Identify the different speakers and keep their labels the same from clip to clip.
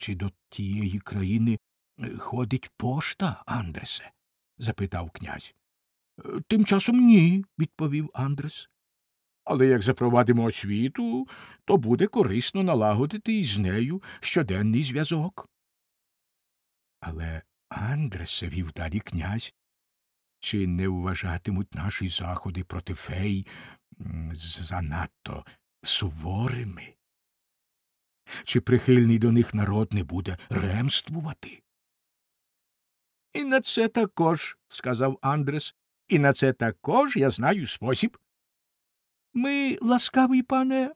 Speaker 1: чи до тієї країни е, ходить пошта, Андресе? запитав князь. «Е, Тим часом ні, відповів Андрес. Але як запровадимо освіту, то буде корисно налагодити із нею щоденний зв'язок. Але Андресе вів далі князь, чи не вважатимуть наші заходи проти фей занадто суворими? Чи прихильний до них народ не буде ремствувати? І на це також, сказав Андрес, і на це також я знаю спосіб. Ми, ласкавий пане,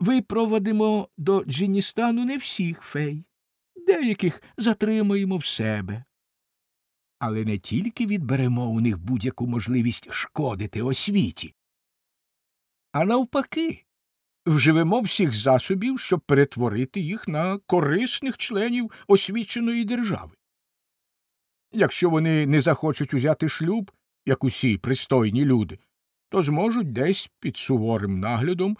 Speaker 1: випровадимо до Джиністану не всіх фей, деяких затримаємо в себе. Але не тільки відберемо у них будь-яку можливість шкодити освіті, а навпаки, вживемо всіх засобів, щоб перетворити їх на корисних членів освіченої держави. Якщо вони не захочуть узяти шлюб, як усі пристойні люди, то зможуть десь під суворим наглядом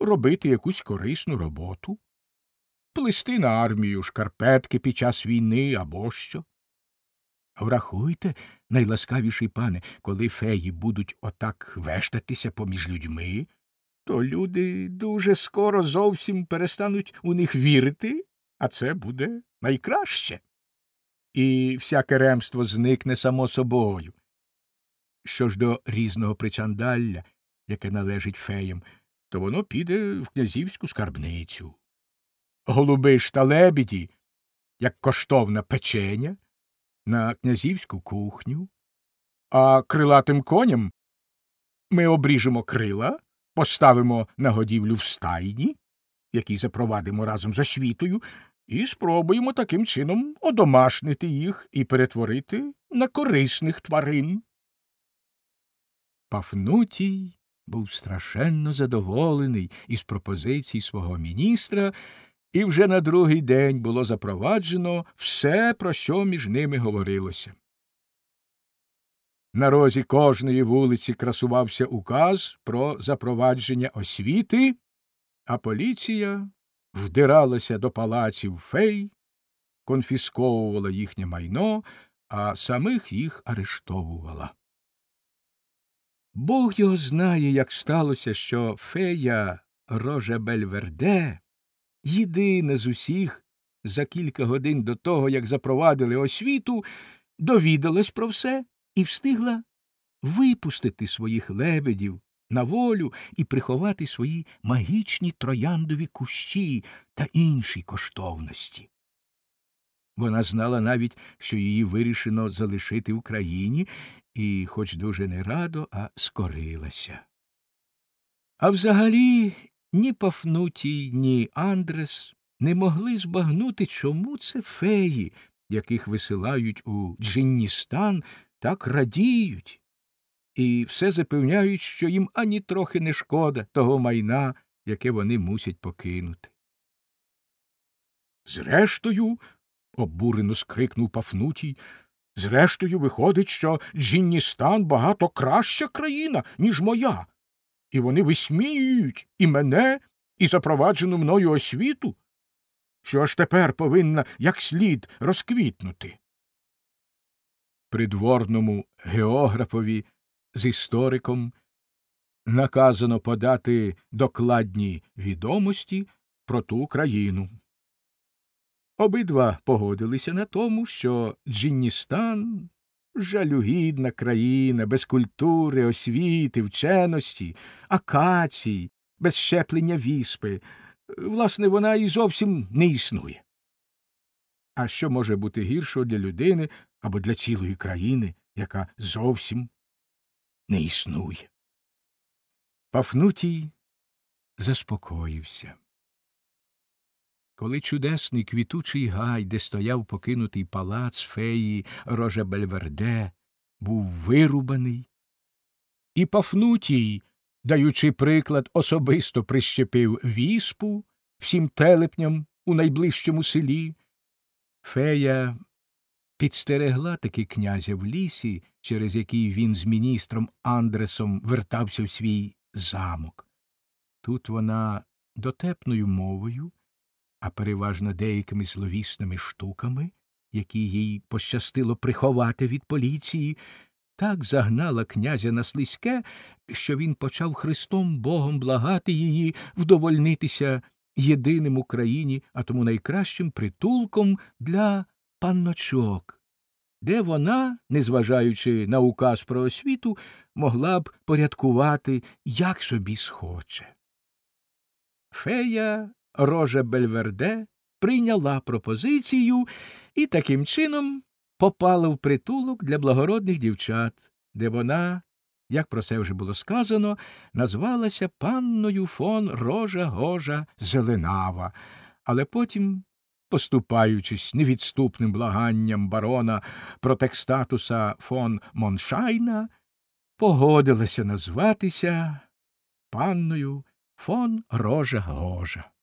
Speaker 1: робити якусь корисну роботу, плести на армію шкарпетки під час війни або що. Врахуйте, найласкавіший пане, коли феї будуть отак вештатися поміж людьми, то люди дуже скоро зовсім перестануть у них вірити, а це буде найкраще. І всяке ремство зникне само собою. Що ж до різного причандалля, яке належить феям, то воно піде в князівську скарбницю. Голуби ж та лебіді, як коштовна печеня, на князівську кухню, а крилатим коням ми обріжемо крила, поставимо на годівлю в стайні, які запровадимо разом з освітою, і спробуємо таким чином одомашнити їх і перетворити на корисних тварин. Пафнутій був страшенно задоволений із пропозицій свого міністра, і вже на другий день було запроваджено все, про що між ними говорилося. На розі кожної вулиці красувався указ про запровадження освіти, а поліція вдиралася до палаців фей, конфісковувала їхнє майно, а самих їх арештовувала. Бог його знає, як сталося, що фея Рожа Бельверде, єдина з усіх, за кілька годин до того, як запровадили освіту, довідалась про все і встигла випустити своїх лебедів на волю і приховати свої магічні трояндові кущі та інші коштовності. Вона знала навіть, що її вирішено залишити в країні, і, хоч дуже не радо, а скорилася. А взагалі ні Пафнутій, ні Андрес не могли збагнути, чому це феї, яких висилають у Джинністан, так радіють, і все запевняють, що їм ані трохи не шкода того майна, яке вони мусять покинути. Зрештою, обурено скрикнув Пафнутій, зрештою, виходить, що Джинністан багато краща країна, ніж моя, і вони висміюють і мене, і запроваджену мною освіту, що аж тепер повинна як слід розквітнути. Придворному географові з істориком наказано подати докладні відомості про ту країну. Обидва погодилися на тому, що Джинністан жалюгідна країна, без культури, освіти, вченості, акацій, без щеплення віспи. Власне, вона і зовсім не існує. А що може бути гіршого для людини або для цілої країни, яка зовсім не існує? Пафнутій заспокоївся. Коли чудесний квітучий гай, де стояв покинутий палац феї Рожа Бельверде, був вирубаний, і Пафнутій, даючи приклад, особисто прищепив віспу всім телепням у найближчому селі, фея підстерегла таки князя в лісі, через який він з міністром Андресом вертався в свій замок. Тут вона дотепною мовою а переважно деякими зловісними штуками, які їй пощастило приховати від поліції, так загнала князя на слизьке, що він почав Христом Богом благати її вдовольнитися єдиним Україні, а тому найкращим притулком для панночок, де вона, незважаючи на указ про освіту, могла б порядкувати, як собі схоче. Фея Рожа Бельверде прийняла пропозицію і таким чином попала в притулок для благородних дівчат, де вона, як про це вже було сказано, назвалася панною фон Рожа Гожа Зеленава, але потім, поступаючись невідступним благанням барона протекстатуса фон Моншайна, погодилася назватися панною фон Рожа Гожа.